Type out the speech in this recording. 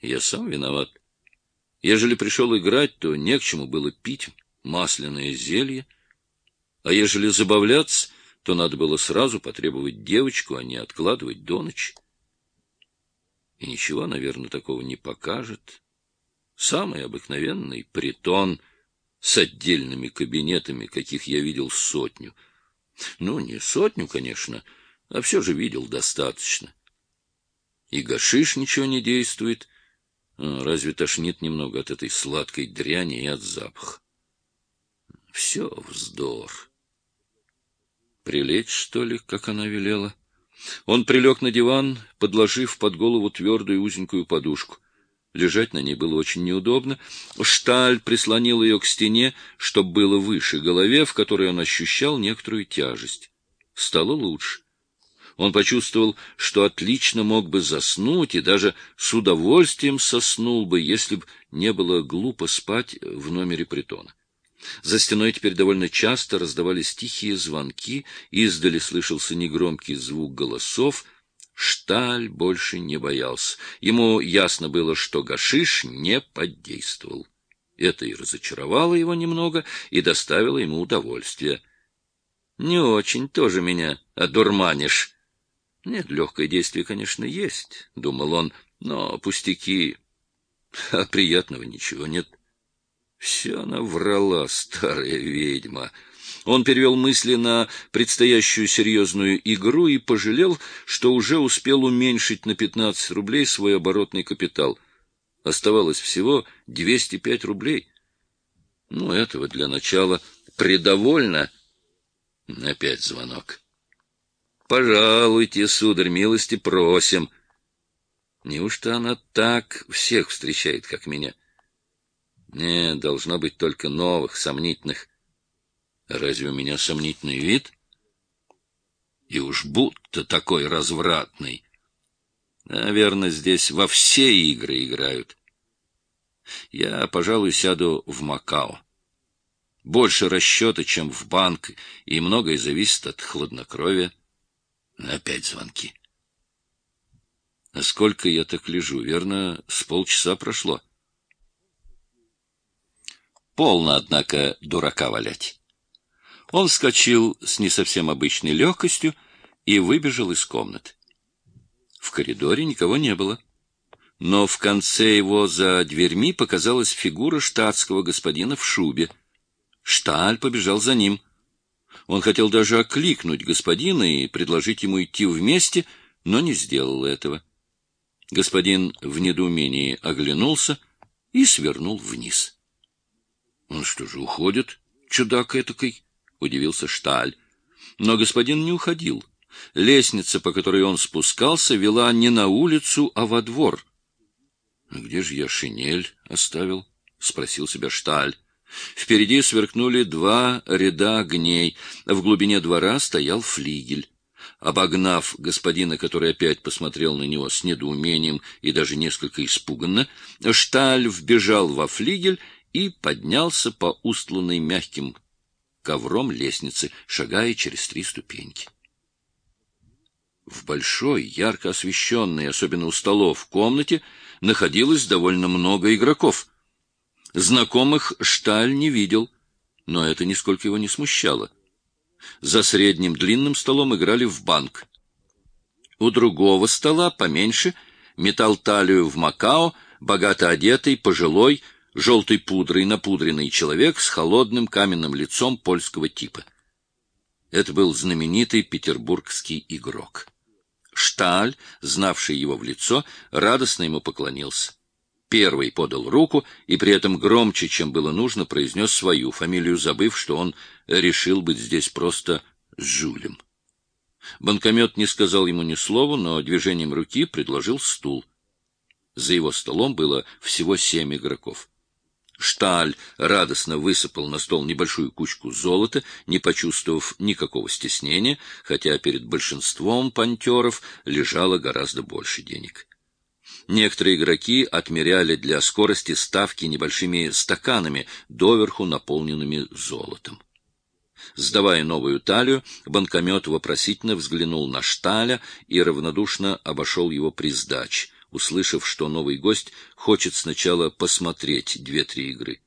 я сам виноват. Ежели пришел играть, то не к чему было пить масляное зелье, а ежели забавляться, то надо было сразу потребовать девочку, а не откладывать до ночи. И ничего, наверное, такого не покажет. Самый обыкновенный притон с отдельными кабинетами, каких я видел сотню. Ну, не сотню, конечно, а все же видел достаточно. И гашиш ничего не действует, разве тошнит немного от этой сладкой дряни и от запаха. Все вздор. Прилечь, что ли, как она велела? Он прилег на диван, подложив под голову твердую узенькую подушку. Лежать на ней было очень неудобно. Шталь прислонил ее к стене, чтобы было выше голове, в которой он ощущал некоторую тяжесть. Стало лучше. Он почувствовал, что отлично мог бы заснуть и даже с удовольствием соснул бы, если бы не было глупо спать в номере притона. За стеной теперь довольно часто раздавались тихие звонки, издали слышался негромкий звук голосов. Шталь больше не боялся. Ему ясно было, что гашиш не подействовал. Это и разочаровало его немного, и доставило ему удовольствие. — Не очень тоже меня одурманишь. — Нет, легкое действие, конечно, есть, — думал он, — но пустяки, а приятного ничего нет. — все она врала, старая ведьма. Он перевел мысли на предстоящую серьезную игру и пожалел, что уже успел уменьшить на 15 рублей свой оборотный капитал. Оставалось всего 205 рублей. Ну, этого для начала предовольно. Опять звонок. «Пожалуйте, сударь, милости просим». Неужто она так всех встречает, как меня? Не, должно быть только новых, сомнительных. Разве у меня сомнительный вид? И уж будто такой развратный. Наверное, здесь во все игры играют. Я, пожалуй, сяду в Макао. Больше расчета, чем в банк, и многое зависит от хладнокровия. Опять звонки. А сколько я так лежу? Верно, с полчаса прошло. — Полно, однако, дурака валять. Он вскочил с не совсем обычной легкостью и выбежал из комнаты. В коридоре никого не было. Но в конце его за дверьми показалась фигура штатского господина в шубе. Шталь побежал за ним. Он хотел даже окликнуть господина и предложить ему идти вместе, но не сделал этого. Господин в недоумении оглянулся и свернул вниз. Он что же, уходит, чудак этакой? — удивился Шталь. Но господин не уходил. Лестница, по которой он спускался, вела не на улицу, а во двор. — Где же я шинель оставил? — спросил себя Шталь. Впереди сверкнули два ряда огней. В глубине двора стоял флигель. Обогнав господина, который опять посмотрел на него с недоумением и даже несколько испуганно, Шталь вбежал во флигель и поднялся по устланной мягким ковром лестнице, шагая через три ступеньки. В большой, ярко освещенной, особенно у столов, комнате находилось довольно много игроков. Знакомых Шталь не видел, но это нисколько его не смущало. За средним длинным столом играли в банк. У другого стола, поменьше, метал талию в Макао, богато одетый, пожилой, желтой пудрой напудренный человек с холодным каменным лицом польского типа. Это был знаменитый петербургский игрок. Шталь, знавший его в лицо, радостно ему поклонился. Первый подал руку и при этом громче, чем было нужно, произнес свою фамилию, забыв, что он решил быть здесь просто Жулем. Банкомет не сказал ему ни слова, но движением руки предложил стул. За его столом было всего семь игроков. Шталь радостно высыпал на стол небольшую кучку золота, не почувствовав никакого стеснения, хотя перед большинством пантеров лежало гораздо больше денег. Некоторые игроки отмеряли для скорости ставки небольшими стаканами, доверху наполненными золотом. Сдавая новую талию, банкомет вопросительно взглянул на Шталя и равнодушно обошел его при сдаче. услышав, что новый гость хочет сначала посмотреть две-три игры.